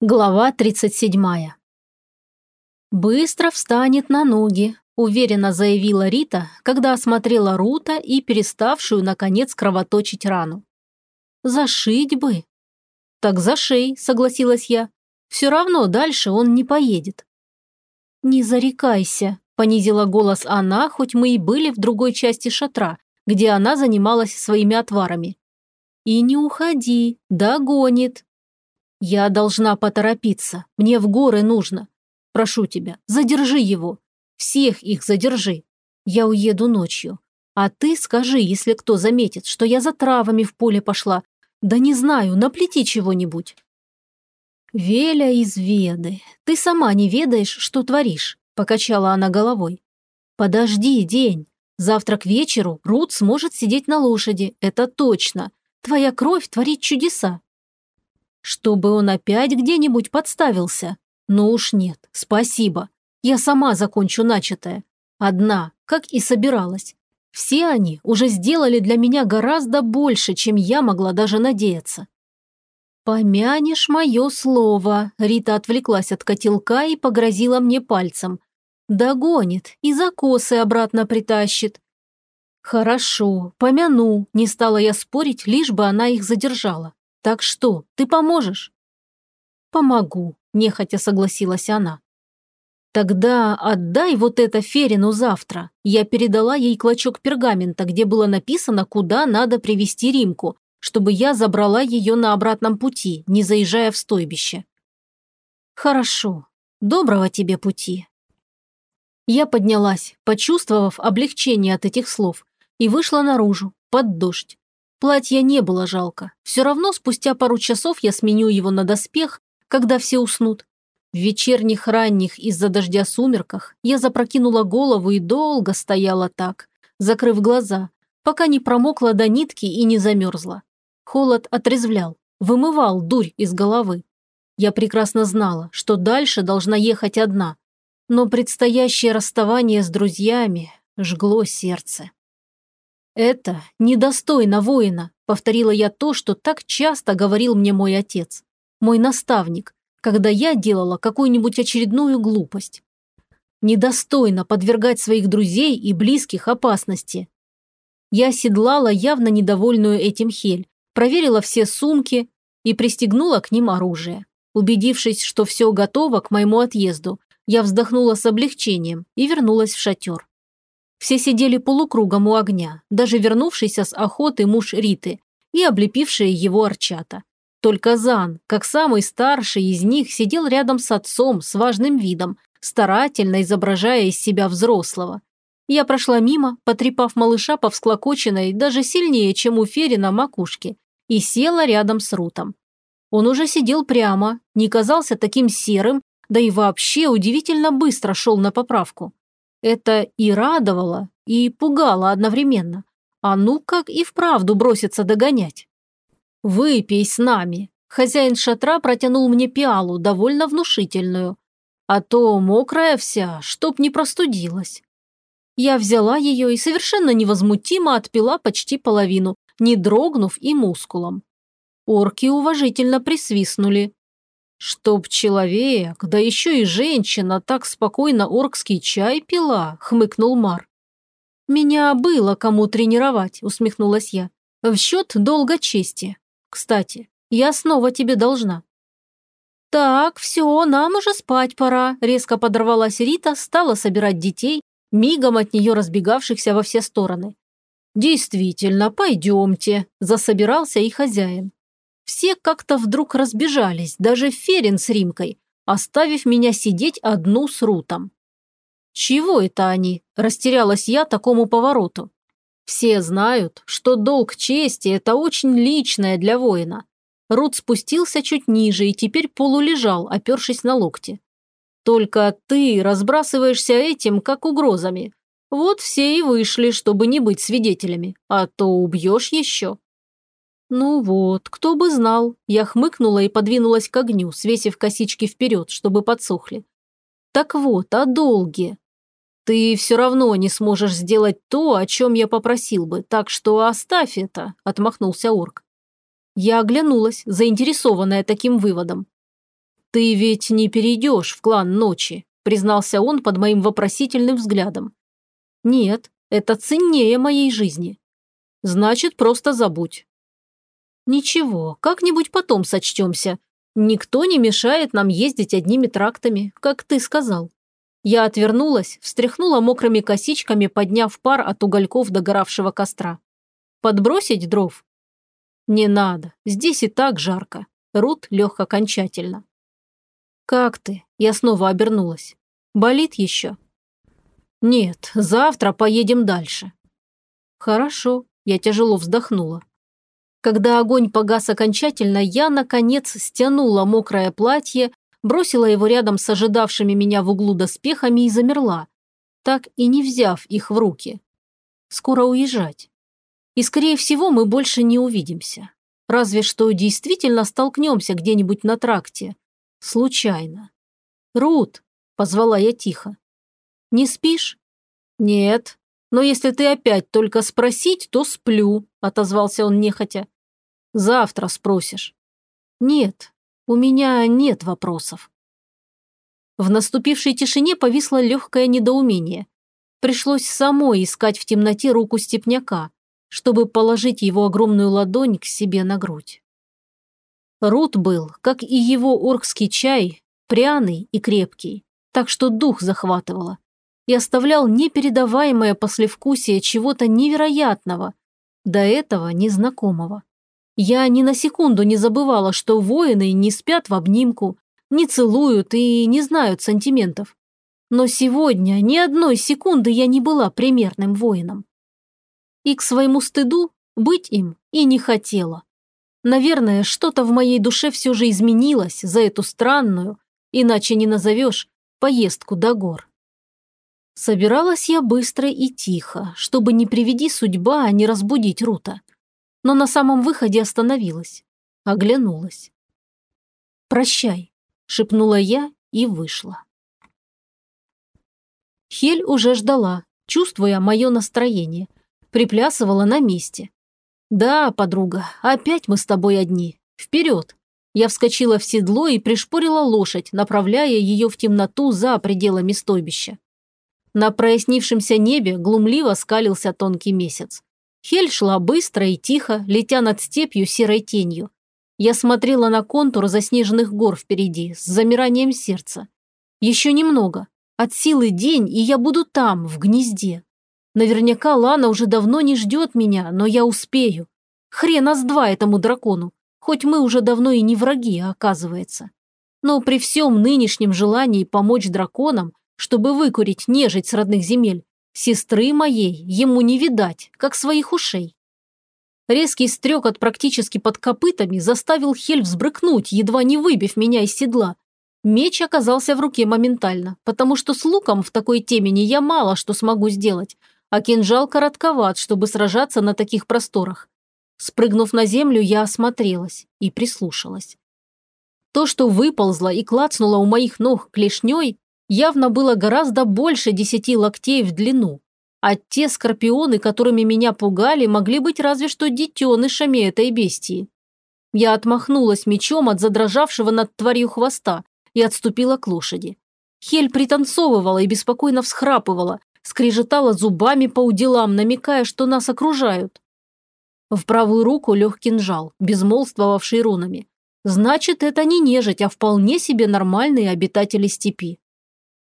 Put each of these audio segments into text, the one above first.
Глава 37. «Быстро встанет на ноги», – уверенно заявила Рита, когда осмотрела Рута и переставшую, наконец, кровоточить рану. «Зашить бы». «Так зашей», – согласилась я. «Все равно дальше он не поедет». «Не зарекайся», – понизила голос она, хоть мы и были в другой части шатра, где она занималась своими отварами. «И не уходи, догонит». «Я должна поторопиться. Мне в горы нужно. Прошу тебя, задержи его. Всех их задержи. Я уеду ночью. А ты скажи, если кто заметит, что я за травами в поле пошла. Да не знаю, наплети чего-нибудь». «Веля из Веды, ты сама не ведаешь, что творишь», – покачала она головой. «Подожди день. Завтра к вечеру Рут сможет сидеть на лошади, это точно. Твоя кровь творит чудеса. Чтобы он опять где-нибудь подставился. Ну уж нет, спасибо. Я сама закончу начатое. Одна, как и собиралась. Все они уже сделали для меня гораздо больше, чем я могла даже надеяться. «Помянешь мое слово», – Рита отвлеклась от котелка и погрозила мне пальцем. «Догонит и за косы обратно притащит». «Хорошо, помяну», – не стала я спорить, лишь бы она их задержала. Так что, ты поможешь?» «Помогу», – нехотя согласилась она. «Тогда отдай вот это Ферину завтра». Я передала ей клочок пергамента, где было написано, куда надо привести Римку, чтобы я забрала ее на обратном пути, не заезжая в стойбище. «Хорошо. Доброго тебе пути». Я поднялась, почувствовав облегчение от этих слов, и вышла наружу, под дождь. Платья не было жалко. Все равно спустя пару часов я сменю его на доспех, когда все уснут. В вечерних ранних из-за дождя сумерках я запрокинула голову и долго стояла так, закрыв глаза, пока не промокла до нитки и не замерзла. Холод отрезвлял, вымывал дурь из головы. Я прекрасно знала, что дальше должна ехать одна, но предстоящее расставание с друзьями жгло сердце. «Это недостойно воина», – повторила я то, что так часто говорил мне мой отец, мой наставник, когда я делала какую-нибудь очередную глупость. Недостойно подвергать своих друзей и близких опасности. Я седлала явно недовольную этим Хель, проверила все сумки и пристегнула к ним оружие. Убедившись, что все готово к моему отъезду, я вздохнула с облегчением и вернулась в шатер. Все сидели полукругом у огня, даже вернувшийся с охоты муж Риты и облепившие его арчата. Только Зан, как самый старший из них, сидел рядом с отцом с важным видом, старательно изображая из себя взрослого. Я прошла мимо, потрепав малыша по всклокоченной, даже сильнее, чем у Ферина, макушке, и села рядом с Рутом. Он уже сидел прямо, не казался таким серым, да и вообще удивительно быстро шел на поправку. Это и радовало, и пугало одновременно. А ну как и вправду бросится догонять. «Выпей с нами». Хозяин шатра протянул мне пиалу, довольно внушительную. А то мокрая вся, чтоб не простудилась. Я взяла ее и совершенно невозмутимо отпила почти половину, не дрогнув и мускулом. Орки уважительно присвистнули. «Чтоб человек, да еще и женщина, так спокойно оркский чай пила», – хмыкнул Мар. «Меня было кому тренировать», – усмехнулась я. «В счет долга чести. Кстати, я снова тебе должна». «Так, все, нам уже спать пора», – резко подорвалась Рита, стала собирать детей, мигом от нее разбегавшихся во все стороны. «Действительно, пойдемте», – засобирался и хозяин. Все как-то вдруг разбежались, даже Ферин с Римкой, оставив меня сидеть одну с Рутом. «Чего это они?» – растерялась я такому повороту. Все знают, что долг чести – это очень личное для воина. Рут спустился чуть ниже и теперь полулежал, опершись на локти. Только ты разбрасываешься этим, как угрозами. Вот все и вышли, чтобы не быть свидетелями, а то убьешь еще. «Ну вот, кто бы знал». Я хмыкнула и подвинулась к огню, свесив косички вперед, чтобы подсохли. «Так вот, о долге. Ты все равно не сможешь сделать то, о чем я попросил бы, так что оставь это», – отмахнулся орк. Я оглянулась, заинтересованная таким выводом. «Ты ведь не перейдешь в клан ночи», признался он под моим вопросительным взглядом. «Нет, это ценнее моей жизни. Значит, просто забудь». «Ничего, как-нибудь потом сочтемся. Никто не мешает нам ездить одними трактами, как ты сказал». Я отвернулась, встряхнула мокрыми косичками, подняв пар от угольков догоравшего костра. «Подбросить дров?» «Не надо, здесь и так жарко». Рут лег окончательно. «Как ты?» Я снова обернулась. «Болит еще?» «Нет, завтра поедем дальше». «Хорошо», я тяжело вздохнула. Когда огонь погас окончательно, я, наконец, стянула мокрое платье, бросила его рядом с ожидавшими меня в углу доспехами и замерла, так и не взяв их в руки. Скоро уезжать. И, скорее всего, мы больше не увидимся. Разве что действительно столкнемся где-нибудь на тракте. Случайно. «Рут!» – позвала я тихо. «Не спишь?» «Нет. Но если ты опять только спросить, то сплю», – отозвался он нехотя. «Завтра спросишь». «Нет, у меня нет вопросов». В наступившей тишине повисло легкое недоумение. Пришлось самой искать в темноте руку степняка, чтобы положить его огромную ладонь к себе на грудь. Рут был, как и его оркский чай, пряный и крепкий, так что дух захватывало, и оставлял непередаваемое послевкусие чего-то невероятного, до этого незнакомого. Я ни на секунду не забывала, что воины не спят в обнимку, не целуют и не знают сантиментов. Но сегодня ни одной секунды я не была примерным воином. И к своему стыду быть им и не хотела. Наверное, что-то в моей душе все же изменилось за эту странную, иначе не назовешь, поездку до гор. Собиралась я быстро и тихо, чтобы не приведи судьба, а не разбудить Рута. Но на самом выходе остановилась, оглянулась. «Прощай», – шепнула я и вышла. Хель уже ждала, чувствуя мое настроение. Приплясывала на месте. «Да, подруга, опять мы с тобой одни. Вперед!» Я вскочила в седло и пришпорила лошадь, направляя ее в темноту за пределами стойбища. На прояснившемся небе глумливо скалился тонкий месяц. Хель шла быстро и тихо, летя над степью серой тенью. Я смотрела на контур заснеженных гор впереди, с замиранием сердца. Еще немного. От силы день, и я буду там, в гнезде. Наверняка Лана уже давно не ждет меня, но я успею. Хрен с два этому дракону хоть мы уже давно и не враги, оказывается. Но при всем нынешнем желании помочь драконам, чтобы выкурить нежить с родных земель, сестры моей ему не видать, как своих ушей. Резкий стрекот практически под копытами заставил Хель взбрыкнуть, едва не выбив меня из седла. Меч оказался в руке моментально, потому что с луком в такой темени я мало что смогу сделать, а кинжал коротковат, чтобы сражаться на таких просторах. Спрыгнув на землю, я осмотрелась и прислушалась. То, что выползло и клацнуло у моих ног клешней, явно было гораздо больше десяти локтей в длину, а те скорпионы, которыми меня пугали, могли быть разве что детенышами этой бестии. Я отмахнулась мечом от задрожавшего над тварью хвоста и отступила к лошади. Хель пританцовывала и беспокойно всхрапывала, скрежетала зубами по уделам, намекая, что нас окружают. В правую руку лег кинжал, безмолвствовавший рунами. Значит, это не нежить, а вполне себе нормальные обитатели степи.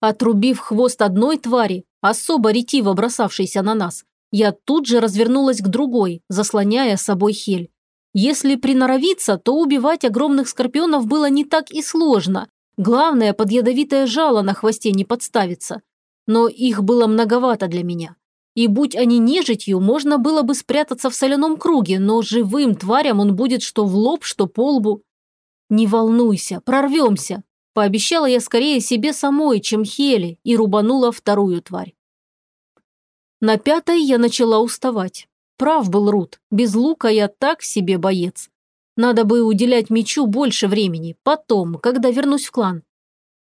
Отрубив хвост одной твари, особо ретиво бросавшейся на нас, я тут же развернулась к другой, заслоняя собой хель. Если приноровиться, то убивать огромных скорпионов было не так и сложно. Главное, под ядовитое жало на хвосте не подставиться. Но их было многовато для меня. И будь они нежитью, можно было бы спрятаться в соляном круге, но живым тварям он будет что в лоб, что по лбу. «Не волнуйся, прорвемся», – пообещала я скорее себе самой, чем Хели, и рубанула вторую тварь. На пятой я начала уставать. Прав был Рут, без лука я так себе боец. Надо бы уделять мечу больше времени, потом, когда вернусь в клан.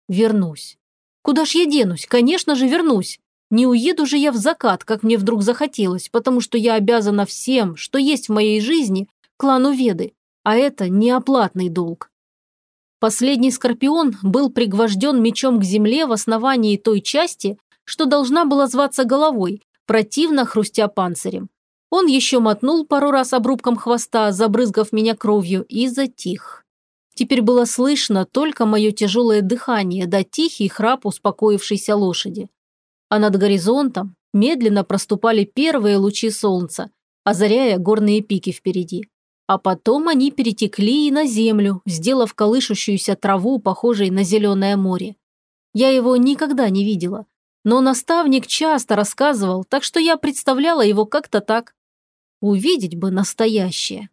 Вернусь. Куда ж я денусь? Конечно же, вернусь. Не уеду же я в закат, как мне вдруг захотелось, потому что я обязана всем, что есть в моей жизни, клану Веды, а это неоплатный долг. Последний скорпион был пригвожден мечом к земле в основании той части, что должна была зваться головой, противно хрустя панцирем. Он еще мотнул пару раз обрубком хвоста, забрызгав меня кровью, и затих. Теперь было слышно только мое тяжелое дыхание да тихий храп успокоившейся лошади. А над горизонтом медленно проступали первые лучи солнца, озаряя горные пики впереди. А потом они перетекли и на землю, сделав колышущуюся траву, похожей на зеленое море. Я его никогда не видела, но наставник часто рассказывал, так что я представляла его как-то так. Увидеть бы настоящее.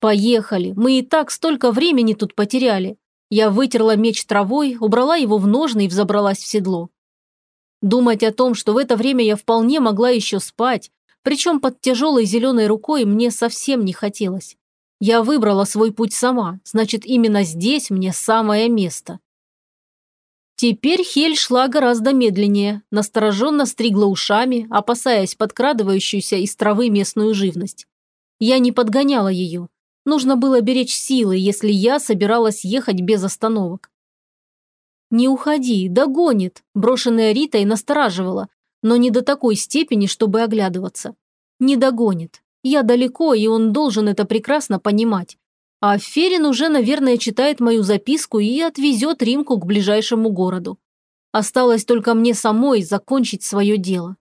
«Поехали, мы и так столько времени тут потеряли». Я вытерла меч травой, убрала его в ножны и взобралась в седло. Думать о том, что в это время я вполне могла еще спать, причем под тяжелой зеленой рукой мне совсем не хотелось. Я выбрала свой путь сама, значит, именно здесь мне самое место. Теперь Хель шла гораздо медленнее, настороженно стригла ушами, опасаясь подкрадывающуюся из травы местную живность. Я не подгоняла ее. Нужно было беречь силы, если я собиралась ехать без остановок. «Не уходи, догонит», – брошенная Ритой настораживала, но не до такой степени, чтобы оглядываться. «Не догонит. Я далеко, и он должен это прекрасно понимать. А Ферин уже, наверное, читает мою записку и отвезет Римку к ближайшему городу. Осталось только мне самой закончить свое дело.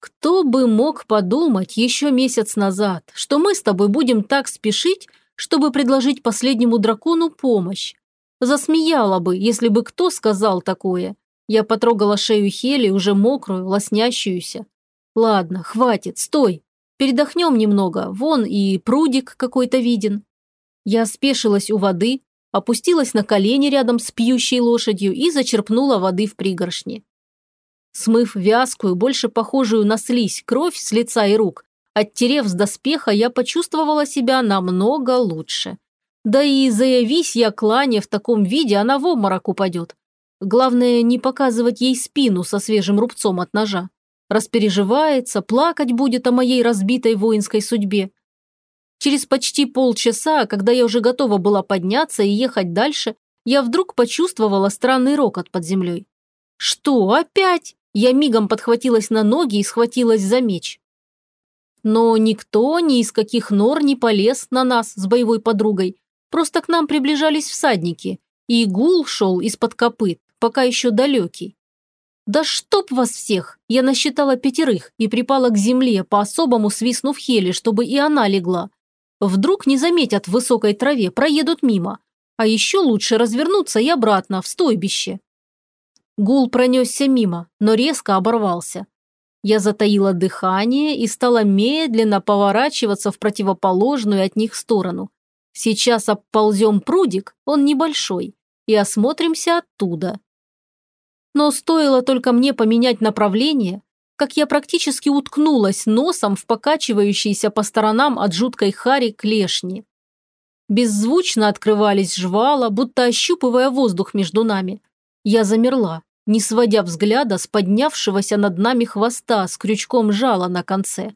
Кто бы мог подумать еще месяц назад, что мы с тобой будем так спешить, чтобы предложить последнему дракону помощь? Засмеяла бы, если бы кто сказал такое. Я потрогала шею Хели, уже мокрую, лоснящуюся. Ладно, хватит, стой. Передохнем немного, вон и прудик какой-то виден. Я спешилась у воды, опустилась на колени рядом с пьющей лошадью и зачерпнула воды в пригоршне. Смыв вязкую, больше похожую на слизь, кровь с лица и рук, оттерев с доспеха, я почувствовала себя намного лучше. Да и заявись я Клане в таком виде, она в обморок упадет. Главное, не показывать ей спину со свежим рубцом от ножа распереживается, плакать будет о моей разбитой воинской судьбе. Через почти полчаса, когда я уже готова была подняться и ехать дальше, я вдруг почувствовала странный рокот под землей. «Что, опять?» Я мигом подхватилась на ноги и схватилась за меч. Но никто ни из каких нор не полез на нас с боевой подругой. Просто к нам приближались всадники, и гул шел из-под копыт, пока еще далекий. «Да чтоб вас всех!» Я насчитала пятерых и припала к земле, по-особому свистнув Хели, чтобы и она легла. Вдруг не заметят в высокой траве, проедут мимо. А еще лучше развернуться и обратно, в стойбище. Гул пронесся мимо, но резко оборвался. Я затаила дыхание и стала медленно поворачиваться в противоположную от них сторону. Сейчас обползем прудик, он небольшой, и осмотримся оттуда. Но стоило только мне поменять направление, как я практически уткнулась носом в покачивающиеся по сторонам от жуткой хари клешни. Беззвучно открывались жвала, будто ощупывая воздух между нами. Я замерла, не сводя взгляда с поднявшегося над нами хвоста с крючком жала на конце.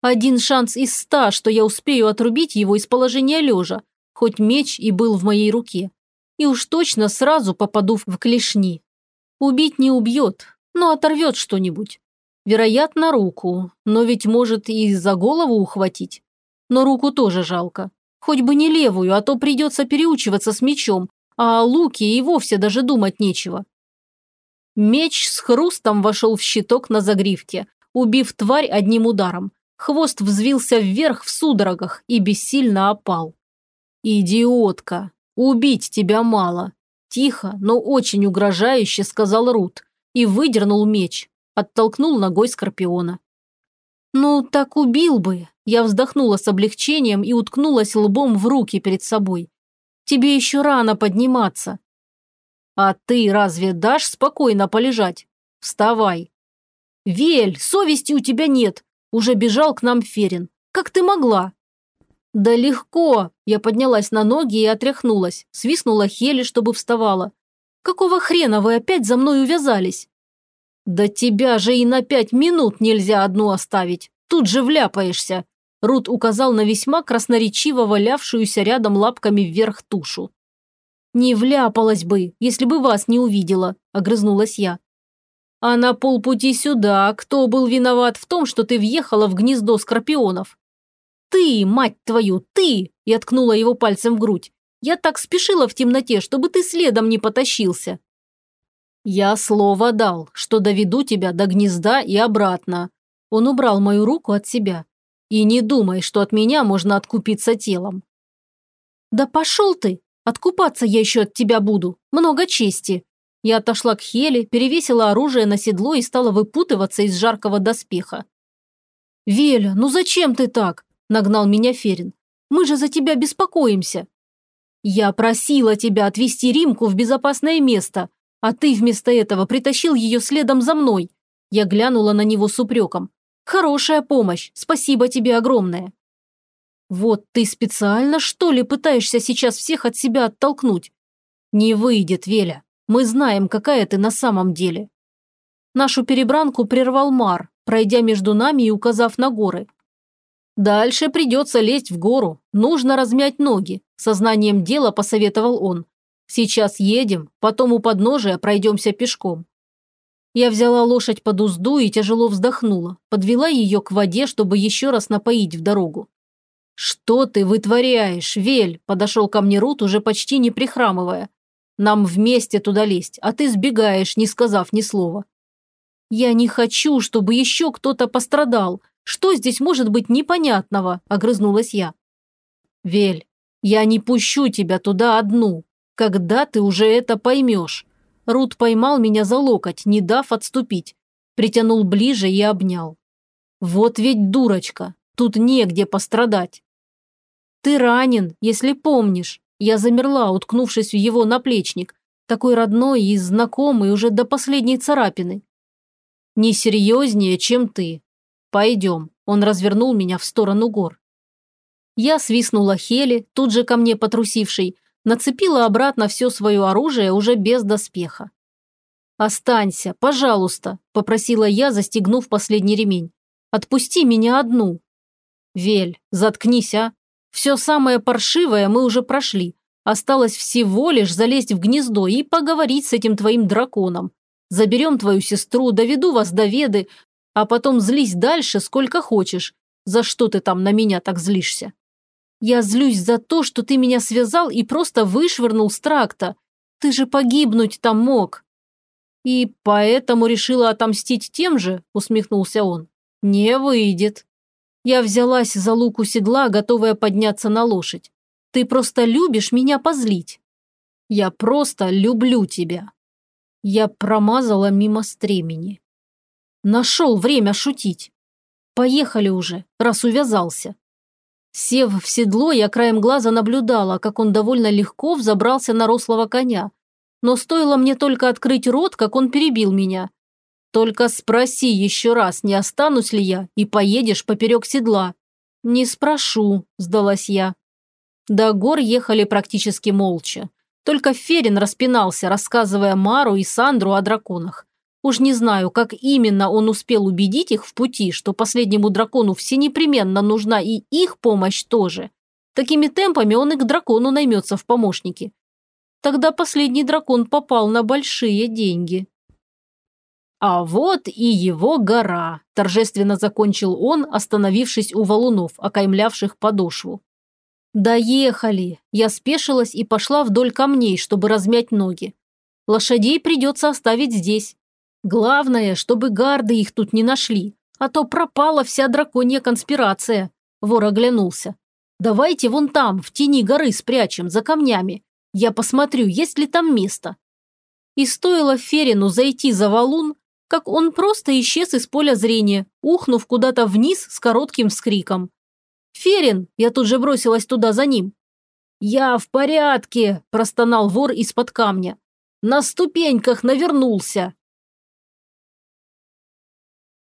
Один шанс из ста, что я успею отрубить его из положения лежа, хоть меч и был в моей руке. И уж точно сразу попаду в клешни, Убить не убьет, но оторвет что-нибудь. Вероятно, руку, но ведь может и за голову ухватить. Но руку тоже жалко. Хоть бы не левую, а то придется переучиваться с мечом, а о луке и вовсе даже думать нечего. Меч с хрустом вошел в щиток на загривке, убив тварь одним ударом. Хвост взвился вверх в судорогах и бессильно опал. «Идиотка! Убить тебя мало!» Тихо, но очень угрожающе сказал Рут и выдернул меч, оттолкнул ногой Скорпиона. «Ну, так убил бы!» Я вздохнула с облегчением и уткнулась лбом в руки перед собой. «Тебе еще рано подниматься». «А ты разве дашь спокойно полежать? Вставай!» «Вель, совести у тебя нет!» Уже бежал к нам Ферин. «Как ты могла?» «Да легко!» Я поднялась на ноги и отряхнулась, свистнула Хели, чтобы вставала. «Какого хрена вы опять за мной увязались?» «Да тебя же и на пять минут нельзя одну оставить! Тут же вляпаешься!» Рут указал на весьма красноречиво валявшуюся рядом лапками вверх тушу. «Не вляпалась бы, если бы вас не увидела», – огрызнулась я. «А на полпути сюда кто был виноват в том, что ты въехала в гнездо скорпионов?» «Ты, мать твою, ты!» – я ткнула его пальцем в грудь. «Я так спешила в темноте, чтобы ты следом не потащился». «Я слово дал, что доведу тебя до гнезда и обратно». Он убрал мою руку от себя. «И не думай, что от меня можно откупиться телом». «Да пошел ты! Откупаться я еще от тебя буду. Много чести». Я отошла к Хеле, перевесила оружие на седло и стала выпутываться из жаркого доспеха. «Веля, ну зачем ты так?» – нагнал меня Ферин. «Мы же за тебя беспокоимся». «Я просила тебя отвезти Римку в безопасное место, а ты вместо этого притащил ее следом за мной». Я глянула на него с упреком. «Хорошая помощь, спасибо тебе огромное». «Вот ты специально, что ли, пытаешься сейчас всех от себя оттолкнуть?» «Не выйдет, Веля. Мы знаем, какая ты на самом деле». Нашу перебранку прервал Мар, пройдя между нами и указав на горы. «Дальше придется лезть в гору. Нужно размять ноги», – сознанием дела посоветовал он. Сейчас едем, потом у подножия пройдемся пешком. Я взяла лошадь под узду и тяжело вздохнула, подвела ее к воде, чтобы еще раз напоить в дорогу. «Что ты вытворяешь, Вель?» – подошел ко мне Рут, уже почти не прихрамывая. «Нам вместе туда лезть, а ты сбегаешь, не сказав ни слова». «Я не хочу, чтобы еще кто-то пострадал. Что здесь может быть непонятного?» – огрызнулась я. «Вель, я не пущу тебя туда одну. Когда ты уже это поймешь? Рут поймал меня за локоть, не дав отступить. Притянул ближе и обнял. Вот ведь дурочка, тут негде пострадать. Ты ранен, если помнишь. Я замерла, уткнувшись в его наплечник, такой родной и знакомый уже до последней царапины. Не серьезнее, чем ты. Пойдем. Он развернул меня в сторону гор. Я свистнула Хели, тут же ко мне потрусившей, нацепила обратно все свое оружие уже без доспеха. «Останься, пожалуйста», – попросила я, застегнув последний ремень. «Отпусти меня одну». «Вель, заткнись, а. Все самое паршивое мы уже прошли. Осталось всего лишь залезть в гнездо и поговорить с этим твоим драконом. Заберем твою сестру, доведу вас до Веды, а потом злись дальше сколько хочешь. За что ты там на меня так злишься?» Я злюсь за то, что ты меня связал и просто вышвырнул с тракта. Ты же погибнуть там мог». «И поэтому решила отомстить тем же?» – усмехнулся он. «Не выйдет». Я взялась за луку седла, готовая подняться на лошадь. «Ты просто любишь меня позлить». «Я просто люблю тебя». Я промазала мимо стремени. Нашел время шутить. Поехали уже, раз увязался. Сев в седло, я краем глаза наблюдала, как он довольно легко взобрался на рослого коня. Но стоило мне только открыть рот, как он перебил меня. «Только спроси еще раз, не останусь ли я, и поедешь поперек седла». «Не спрошу», – сдалась я. До гор ехали практически молча. Только Ферин распинался, рассказывая Мару и Сандру о драконах. Уж не знаю, как именно он успел убедить их в пути, что последнему дракону все непременно нужна и их помощь тоже. Такими темпами он и к дракону наймется в помощники. Тогда последний дракон попал на большие деньги. «А вот и его гора», – торжественно закончил он, остановившись у валунов, окаймлявших подошву. «Доехали!» Я спешилась и пошла вдоль камней, чтобы размять ноги. Лошадей придется оставить здесь. Главное, чтобы гарды их тут не нашли, а то пропала вся драконья конспирация. Вор оглянулся. Давайте вон там, в тени горы спрячем, за камнями. Я посмотрю, есть ли там место. И стоило Ферину зайти за валун, как он просто исчез из поля зрения, ухнув куда-то вниз с коротким вскриком. «Ферин!» – я тут же бросилась туда за ним. «Я в порядке!» – простонал вор из-под камня. «На ступеньках навернулся!»